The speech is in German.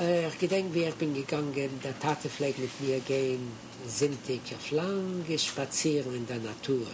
Äh, ich gedenke, wie ich bin gegangen, der Tate vielleicht mit mir gehen, sind ich auf lange Spazieren in der Natur.